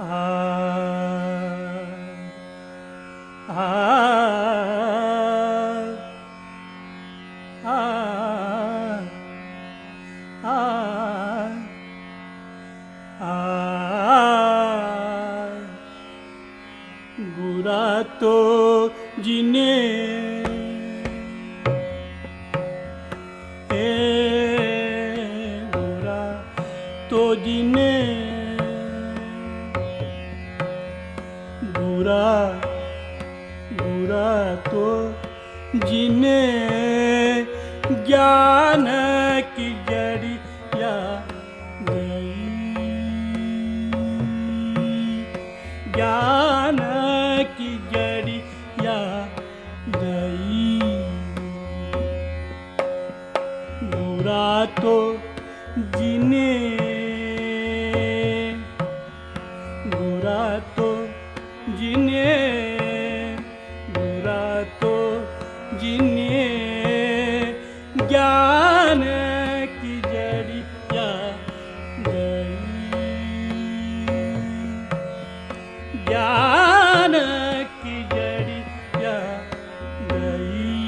Ah. ਬੁਰਾ ਬੁਰਾ ਤੋ ਜਿਨੇ ਗਿਆਨ ज्ञान की जड़ी गई। ज्ञान जर्याय ज्ञानी गई।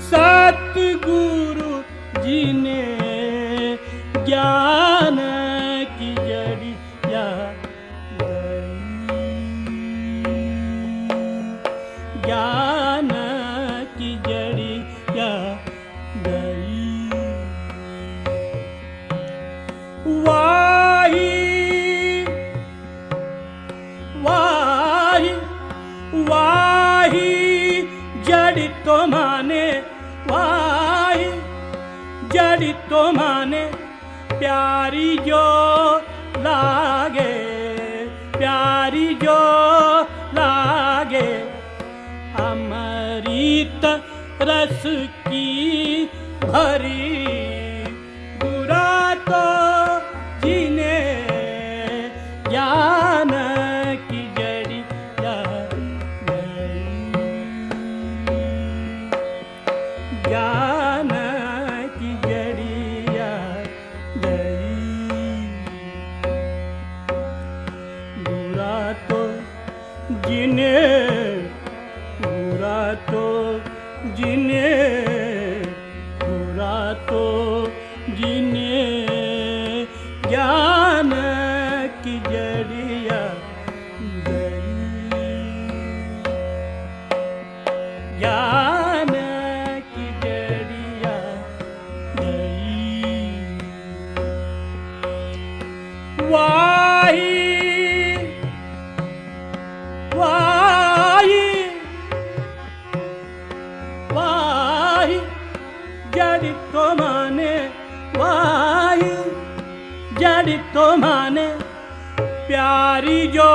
सतगुरु जिने जो लागे प्यारी जो लागे अमृत रस की भरी 一年。जड़ित माने प्यारी जो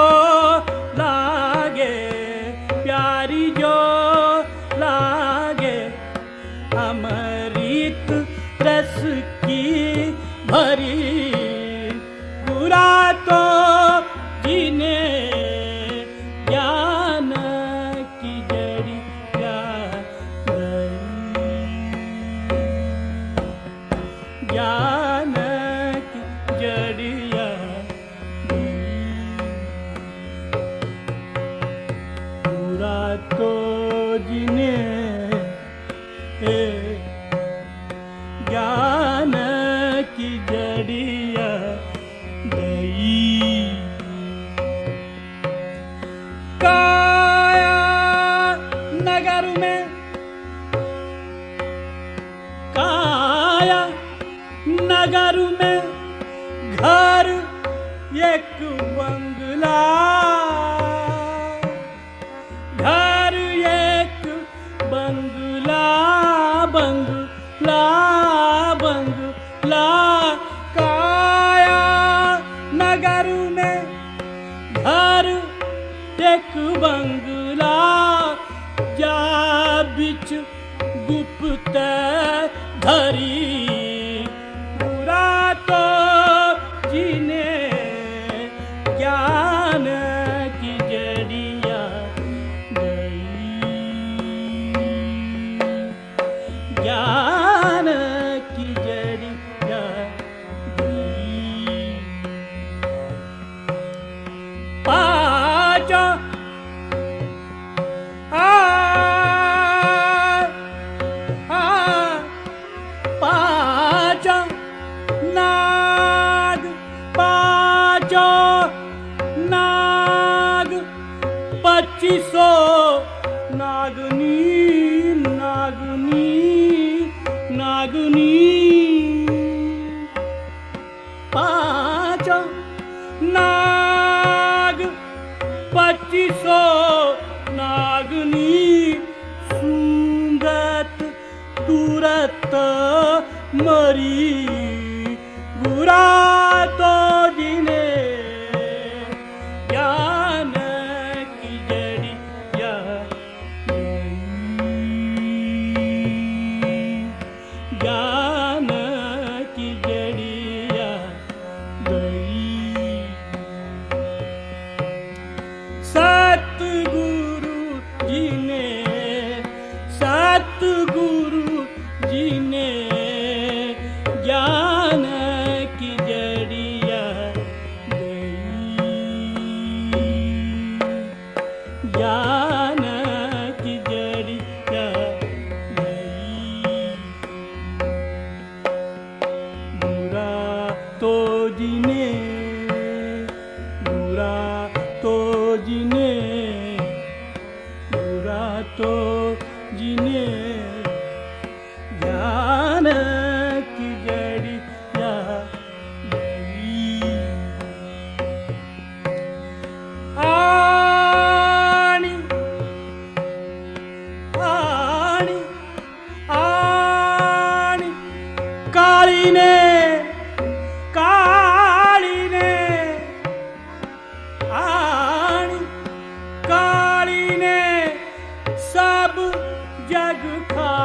तो जिने ए, ज्ञान की जड़िया दई काया नगर में, काया नगर में घर एक பங்கு லா 2500 ਨਾਗਨੀ ਨਾਗਨੀ ਨਾਗਨੀ। ਪਾਂਚ ਨਾਗ 2500 ਨਾਗਨੀ ਸੁੰਦਤ ਤੁਰਤ ਮਰੀ। ਗੁਰਾ no jag ka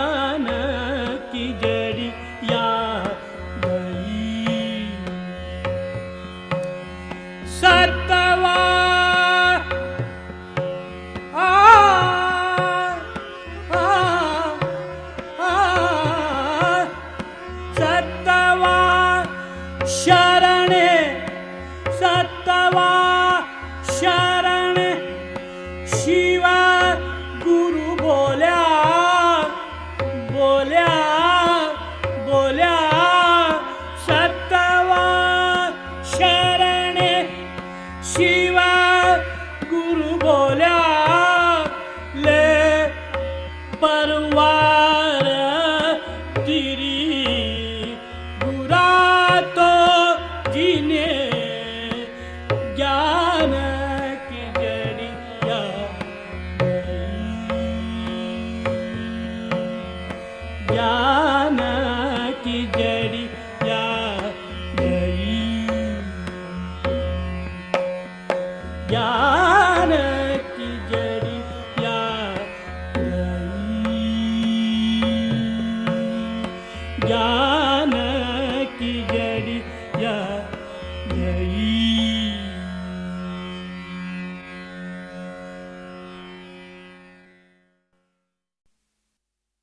सत्तवा वा शरण सरण शिवा गु बोल्या बो बोल्या सत्तवा शरण शिव